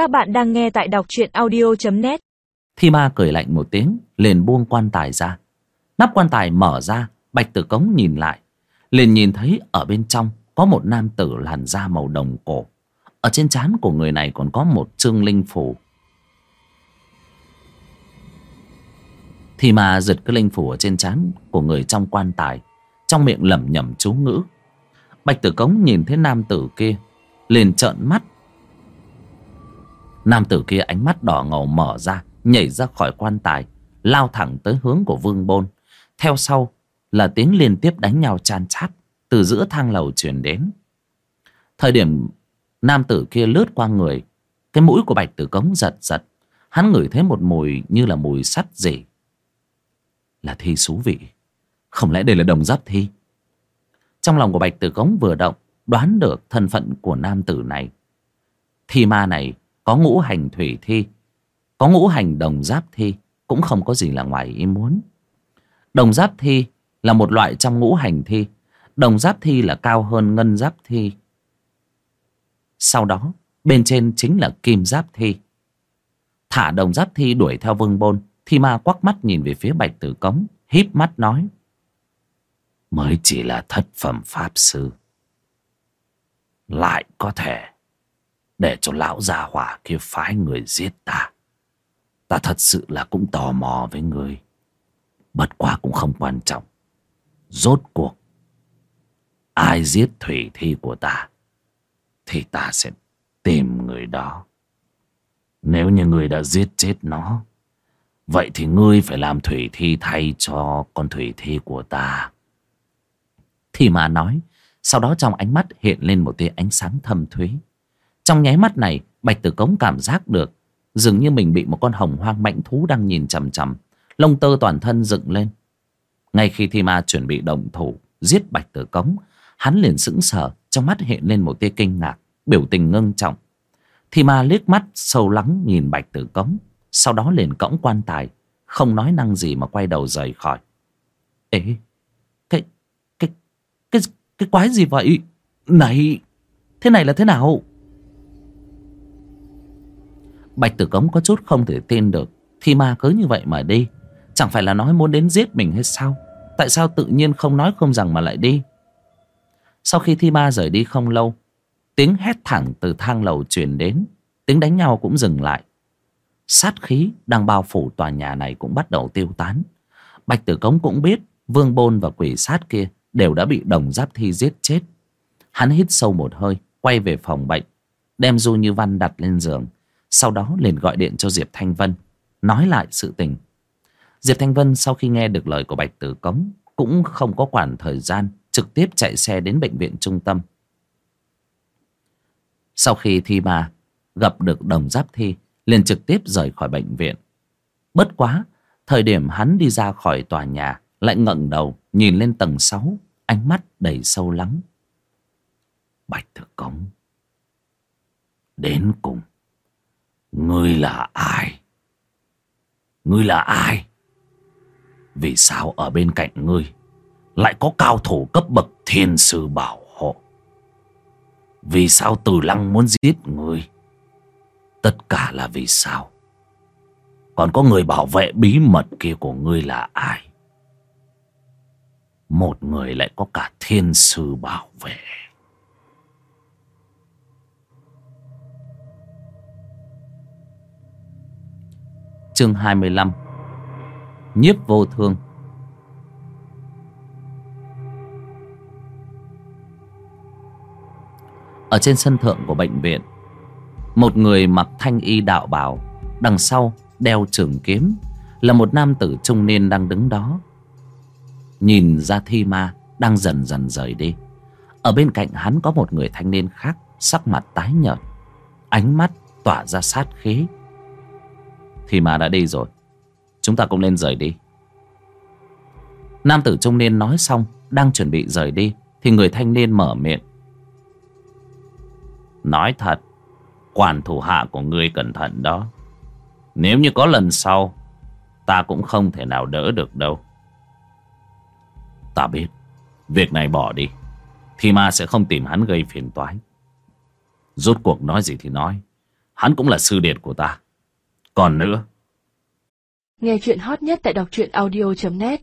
Các bạn đang nghe tại đọc truyện audio.net Thi ma cười lạnh một tiếng, liền buông quan tài ra. Nắp quan tài mở ra, Bạch tử cống nhìn lại. Liền nhìn thấy ở bên trong Có một nam tử làn da màu đồng cổ. Ở trên trán của người này còn có một trương linh phủ Thì mà giật cái linh phủ ở trên trán của người trong quan tài, Trong miệng lẩm nhẩm chú ngữ. Bạch tử cống nhìn thấy nam tử kia, liền trợn mắt Nam tử kia ánh mắt đỏ ngầu mở ra, Nhảy ra khỏi quan tài, Lao thẳng tới hướng của vương bôn. Theo sau là tiếng liên tiếp đánh nhau chan chát, Từ giữa thang lầu truyền đến. Thời điểm Nam tử kia lướt qua người, Cái mũi của bạch tử cống giật giật. Hắn ngửi thấy một mùi như là mùi sắt gì Là thi xú vị. Không lẽ đây là đồng giáp thi? Trong lòng của bạch tử cống vừa động, Đoán được thân phận của nam tử này. Thi ma này có ngũ hành thủy thi, có ngũ hành đồng giáp thi, cũng không có gì là ngoài ý muốn. Đồng giáp thi là một loại trong ngũ hành thi, đồng giáp thi là cao hơn ngân giáp thi. Sau đó, bên trên chính là kim giáp thi. Thả đồng giáp thi đuổi theo vương bôn, thi ma quắc mắt nhìn về phía bạch tử cống, híp mắt nói, mới chỉ là thất phẩm pháp sư, lại có thể để cho lão già hỏa kia phái người giết ta. Ta thật sự là cũng tò mò với ngươi. bất quá cũng không quan trọng. Rốt cuộc, ai giết thủy thi của ta, thì ta sẽ tìm người đó. Nếu như người đã giết chết nó, vậy thì ngươi phải làm thủy thi thay cho con thủy thi của ta. Thì mà nói, sau đó trong ánh mắt hiện lên một tia ánh sáng thâm thúy trong nháy mắt này Bạch Tử Cống cảm giác được Dường như mình bị một con hồng hoang mãnh thú đang nhìn chằm chằm. Lông tơ toàn thân dựng lên. Ngay khi Thi Ma chuẩn bị động thủ Giết Bạch Tử Cống Hắn liền sững sờ Trong mắt hiện lên một tia kinh ngạc Biểu tình ngưng trọng. Thi Ma liếc mắt sâu lắng nhìn Bạch Tử Cống Sau đó liền cõng quan tài Không nói năng gì mà quay đầu rời khỏi. Ê Cái Cái Cái, cái quái gì vậy? Này Thế này là thế nào? Bạch Tử Cống có chút không thể tin được. Thi ma cứ như vậy mà đi. Chẳng phải là nói muốn đến giết mình hay sao? Tại sao tự nhiên không nói không rằng mà lại đi? Sau khi thi ma rời đi không lâu, Tiếng hét thẳng từ thang lầu truyền đến. Tiếng đánh nhau cũng dừng lại. Sát khí đang bao phủ tòa nhà này cũng bắt đầu tiêu tán. Bạch Tử Cống cũng biết Vương Bôn và quỷ sát kia Đều đã bị đồng giáp thi giết chết. Hắn hít sâu một hơi, Quay về phòng bệnh Đem Du Như Văn đặt lên giường sau đó liền gọi điện cho Diệp Thanh Vân, Nói lại sự tình. Diệp Thanh Vân sau khi nghe được lời của Bạch Tử Cống, Cũng không có quản thời gian, Trực tiếp chạy xe đến bệnh viện trung tâm. Sau khi thi bà Gặp được đồng giáp thi, liền trực tiếp rời khỏi bệnh viện. Bất quá, Thời điểm hắn đi ra khỏi tòa nhà, Lại ngẩng đầu nhìn lên tầng 6 Ánh mắt đầy sâu lắng. Bạch Tử Cống, Đến cùng. Ngươi là ai? Ngươi là ai? Vì sao ở bên cạnh ngươi lại có cao thủ cấp bậc thiên sư bảo hộ? Vì sao Từ Lăng muốn giết ngươi? Tất cả là vì sao? Còn có người bảo vệ bí mật kia của ngươi là ai? Một người lại có cả thiên sư bảo vệ. Chương 25 Nhiếp vô thương. Ở trên sân thượng của bệnh viện, Một người mặc thanh y đạo bào Đằng sau đeo trường kiếm, Là một nam tử trung niên đang đứng đó. Nhìn ra thi ma Đang dần dần rời đi. Ở bên cạnh hắn có một người thanh niên khác, Sắc mặt tái nhợt, Ánh mắt tỏa ra sát khí thì mà đã đi rồi. Chúng ta cũng nên rời đi. Nam tử trung niên nói xong, Đang chuẩn bị rời đi, Thì người thanh niên mở miệng. Nói thật, Quản thủ hạ của ngươi cẩn thận đó. Nếu như có lần sau, Ta cũng không thể nào đỡ được đâu. Ta biết, Việc này bỏ đi, Thì ma sẽ không tìm hắn gây phiền toái. Rốt cuộc nói gì thì nói, Hắn cũng là sư điệt của ta. Còn nữa. Nghe chuyện hot nhất tại đọc truyện audio.net